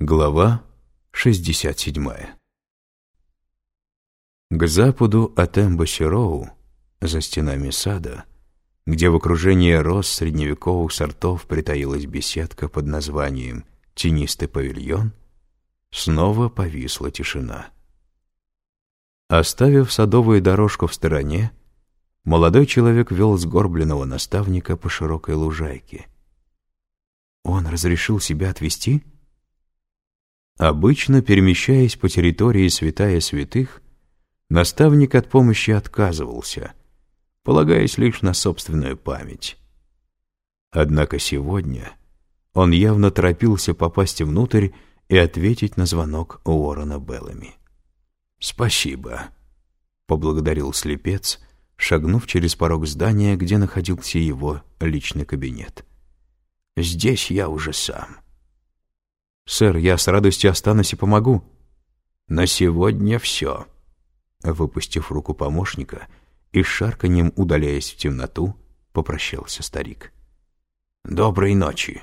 Глава 67 К западу от Эмбасироу, за стенами сада, где в окружении роз средневековых сортов притаилась беседка под названием «Тенистый павильон», снова повисла тишина. Оставив садовую дорожку в стороне, молодой человек вел сгорбленного наставника по широкой лужайке. Он разрешил себя отвести? Обычно, перемещаясь по территории святая святых, наставник от помощи отказывался, полагаясь лишь на собственную память. Однако сегодня он явно торопился попасть внутрь и ответить на звонок Уоррена Беллами. «Спасибо», — поблагодарил слепец, шагнув через порог здания, где находился его личный кабинет. «Здесь я уже сам». «Сэр, я с радостью останусь и помогу». «На сегодня все». Выпустив руку помощника и шарканьем удаляясь в темноту, попрощался старик. «Доброй ночи».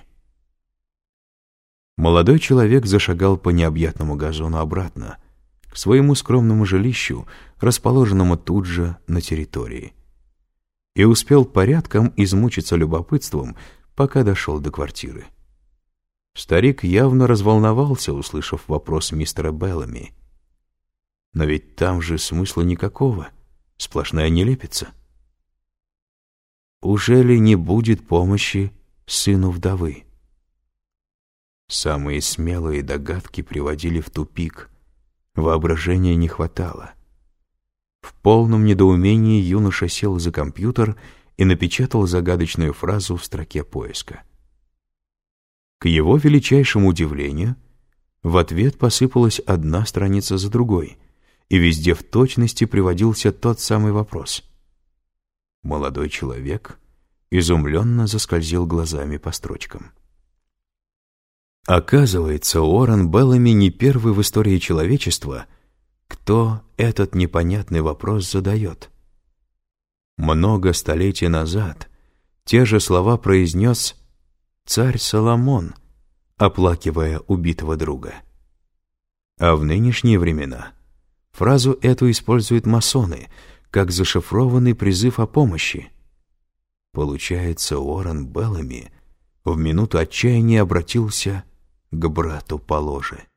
Молодой человек зашагал по необъятному газону обратно, к своему скромному жилищу, расположенному тут же на территории. И успел порядком измучиться любопытством, пока дошел до квартиры. Старик явно разволновался, услышав вопрос мистера Беллами. Но ведь там же смысла никакого, сплошная нелепица. Уже ли не будет помощи сыну вдовы? Самые смелые догадки приводили в тупик. Воображения не хватало. В полном недоумении юноша сел за компьютер и напечатал загадочную фразу в строке поиска. К его величайшему удивлению, в ответ посыпалась одна страница за другой, и везде в точности приводился тот самый вопрос. Молодой человек изумленно заскользил глазами по строчкам. Оказывается, Уоррен Беллами не первый в истории человечества, кто этот непонятный вопрос задает. Много столетий назад те же слова произнес царь Соломон, оплакивая убитого друга. А в нынешние времена фразу эту используют масоны, как зашифрованный призыв о помощи. Получается, Уоррен Беллами в минуту отчаяния обратился к брату по ложе.